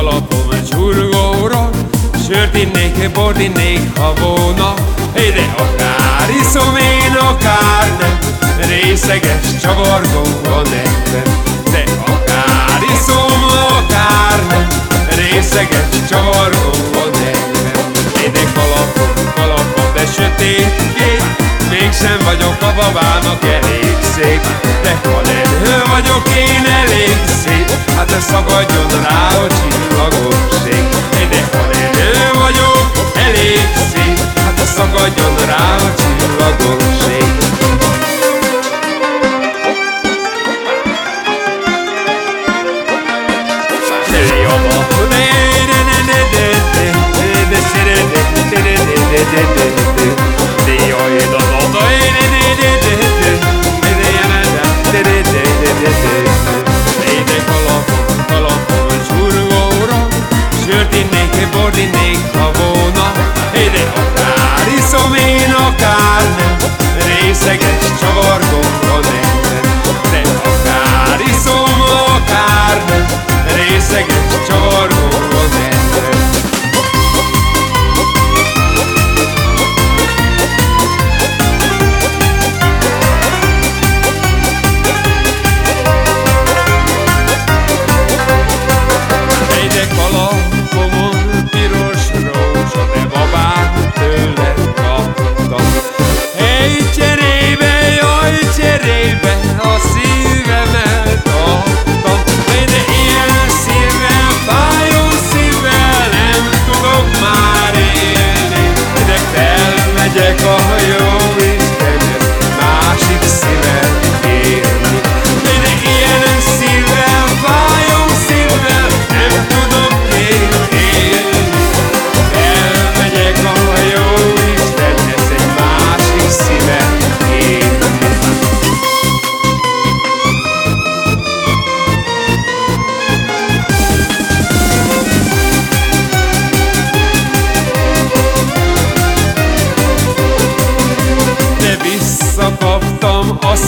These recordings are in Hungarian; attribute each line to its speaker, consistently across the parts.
Speaker 1: kalapom egy csurgóra, sört innék, bort innék havóna, ide akár iszom én, akár nem, részeges csavargó a nekem, de akár iszom, akár nem, részeges csavargó a nekem, ide kalapom, kalapom, de sötét ég, mégsem vagyok a babának elég szép, de ha nem vagyok én elég szép, hát ez szagadjon Bordinék, ha volna, de akár iszom én, akár nem, részeges csavargom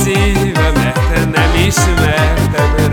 Speaker 1: szívem, mert te nem ismerted